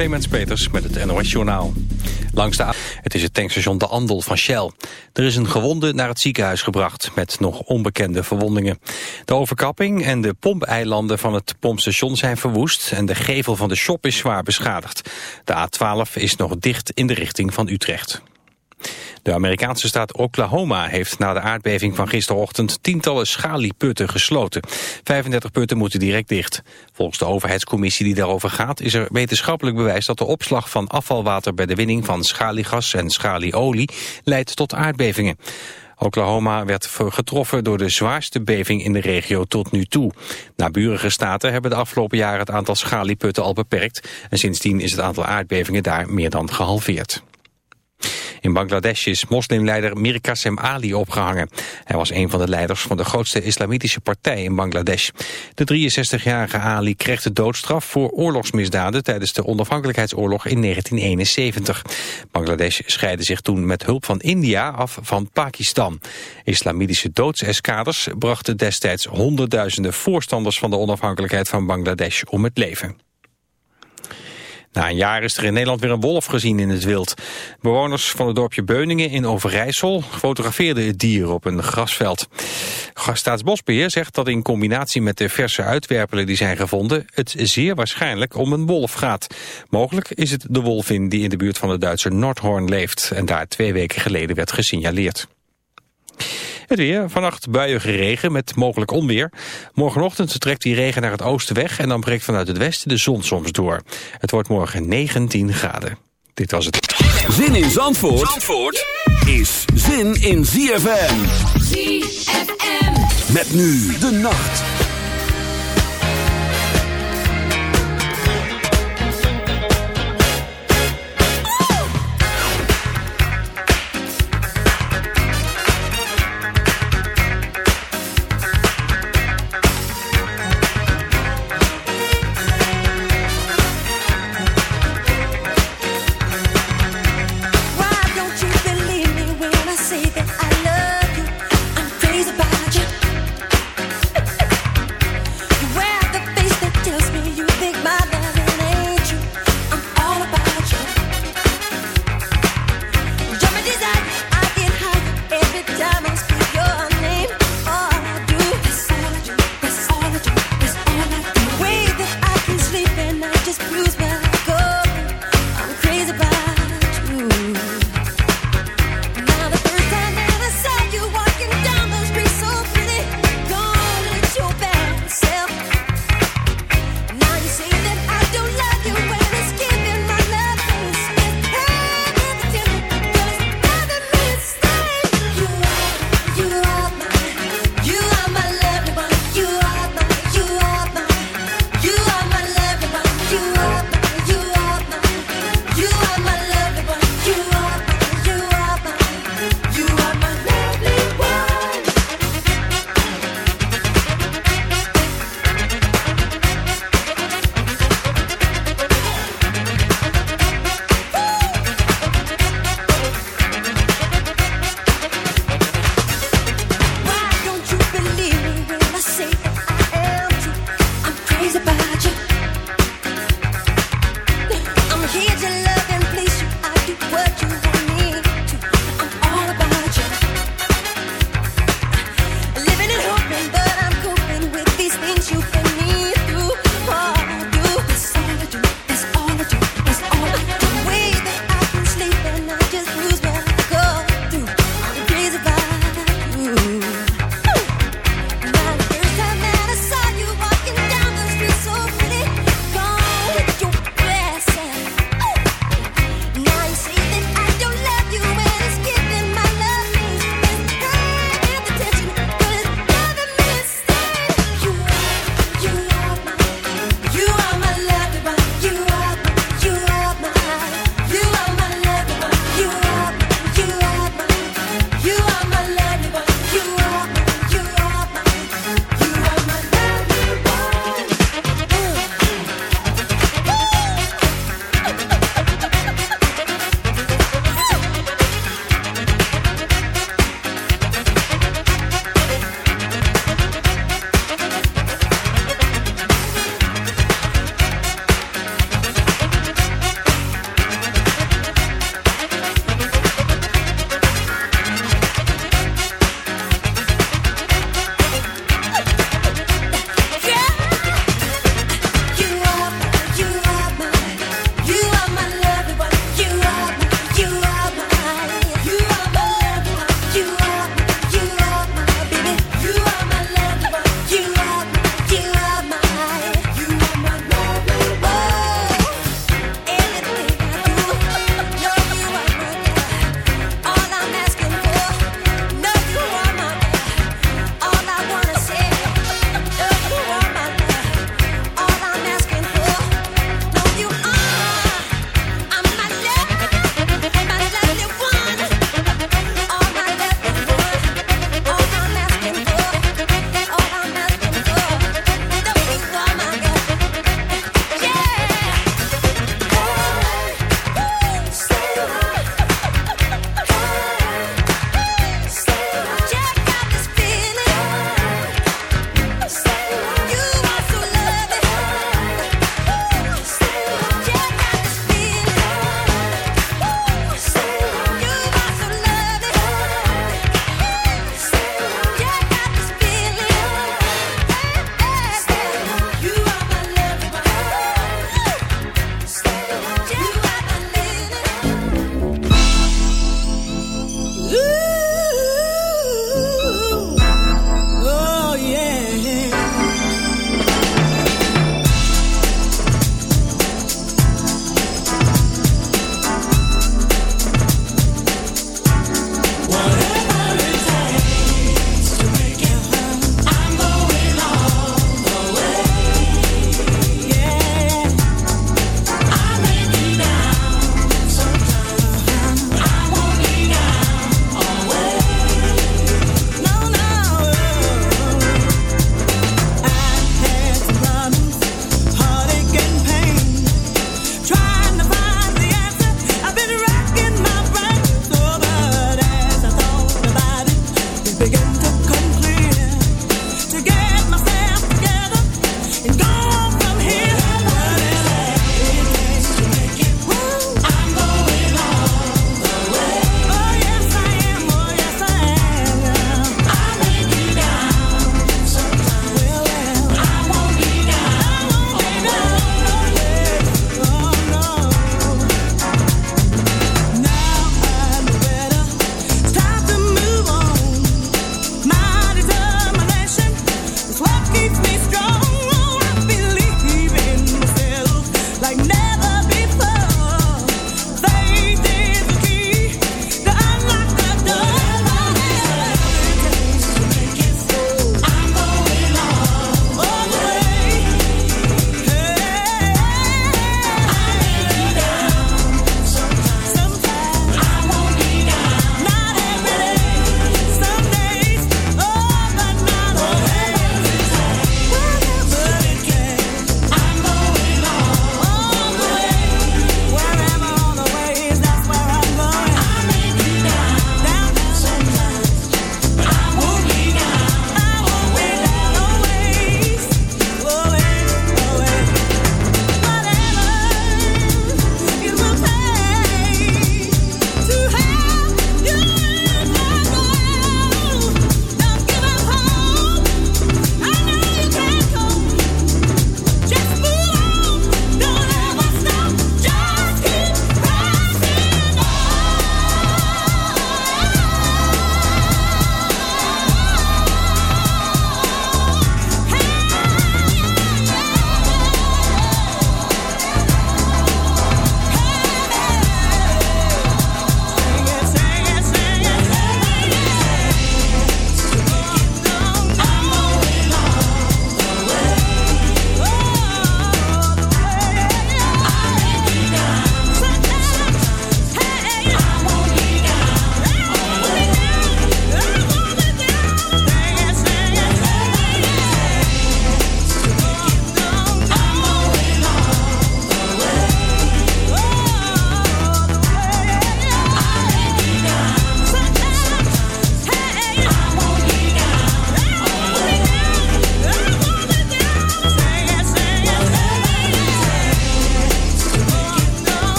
Clemens Peters met het NOS Journaal. Langs de het is het tankstation De Andel van Shell. Er is een gewonde naar het ziekenhuis gebracht met nog onbekende verwondingen. De overkapping en de pompeilanden van het pompstation zijn verwoest... en de gevel van de shop is zwaar beschadigd. De A12 is nog dicht in de richting van Utrecht. De Amerikaanse staat Oklahoma heeft na de aardbeving van gisterochtend tientallen schalieputten gesloten. 35 putten moeten direct dicht. Volgens de overheidscommissie die daarover gaat is er wetenschappelijk bewijs dat de opslag van afvalwater bij de winning van schaliegas en schalieolie leidt tot aardbevingen. Oklahoma werd getroffen door de zwaarste beving in de regio tot nu toe. Naburige staten hebben de afgelopen jaren het aantal schalieputten al beperkt... en sindsdien is het aantal aardbevingen daar meer dan gehalveerd. In Bangladesh is moslimleider Mir Qasem Ali opgehangen. Hij was een van de leiders van de grootste islamitische partij in Bangladesh. De 63-jarige Ali kreeg de doodstraf voor oorlogsmisdaden tijdens de onafhankelijkheidsoorlog in 1971. Bangladesh scheidde zich toen met hulp van India af van Pakistan. Islamitische doodseskaders brachten destijds honderdduizenden voorstanders van de onafhankelijkheid van Bangladesh om het leven. Na een jaar is er in Nederland weer een wolf gezien in het wild. Bewoners van het dorpje Beuningen in Overijssel fotografeerden het dier op een grasveld. Staatsbosbeheer zegt dat in combinatie met de verse uitwerpelen die zijn gevonden... het zeer waarschijnlijk om een wolf gaat. Mogelijk is het de wolvin die in de buurt van de Duitse Nordhorn leeft... en daar twee weken geleden werd gesignaleerd. Het weer, vannacht buiige regen met mogelijk onweer. Morgenochtend trekt die regen naar het oosten weg... en dan breekt vanuit het westen de zon soms door. Het wordt morgen 19 graden. Dit was het. Zin in Zandvoort, Zandvoort is zin in ZFM. ZFM. Met nu de nacht.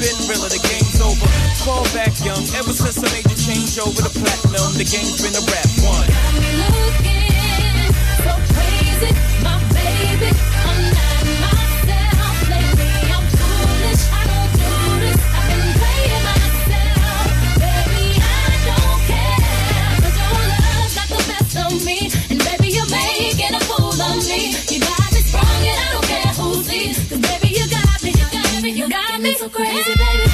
been realer, the game's over. Fall back young, ever since I made the change over the platinum, the game's been a rap one. me so crazy, baby.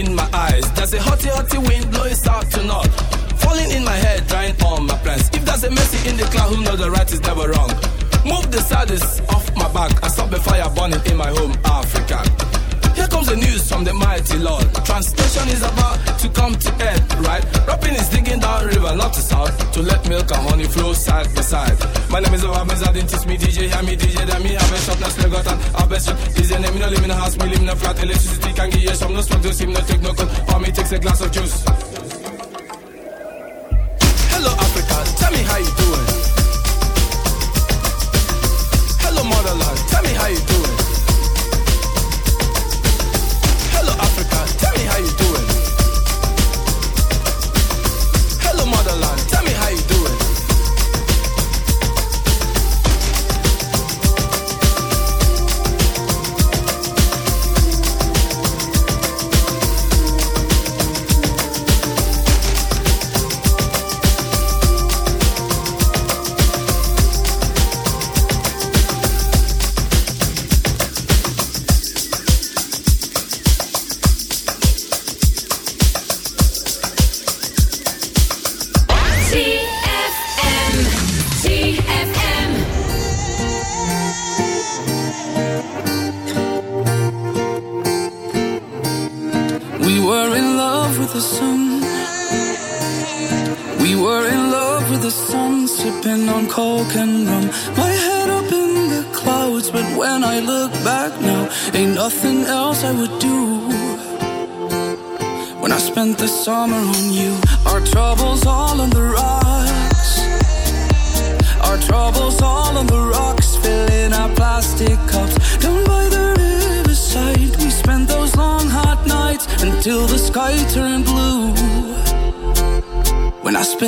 in my eyes. There's a hotty, hotty wind blowing south to north, falling in my head, drying all my plans. If there's a mercy in the cloud, who knows the right is never wrong. Move the saddest off my back and stop the fire burning in my home, Africa. Here comes the news from the mighty Lord. Translation is about to come to end, right? Rapping is digging down river, not to south, to let milk and honey flow side by side. My name is Obamiz, I didn't teach me DJ, hear me DJ, then me have a shop, now still got an have a shop. Your name, me no live in a house, me live in a flat, electricity can give you some, no smoke, no steam, no take no cold, all me takes a glass of juice. Hello Africa, tell me how you doing. Hello motherland, tell me how you doing.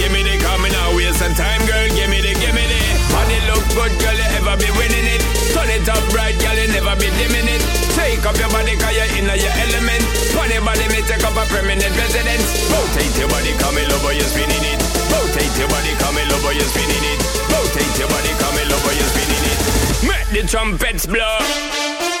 the Coming out, time, girl, gimme the, gimme the. Body look good, girl, you ever be winning it. Turn it up right, girl, you never be dimming it. Take up your body, cause you're in your element. Funny body, me take up a permanent residence. Rotate your body, come in over, you're spinning it. Rotate your body, come in over, you're spinning it. Rotate your body, come in over, you're spinning it. Make the trumpets blow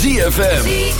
ZFM.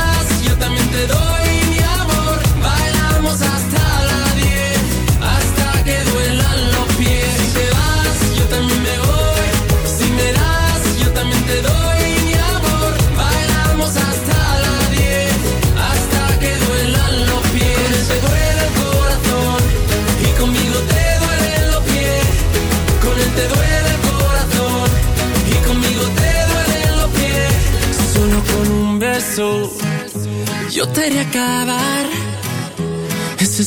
yo también te doy.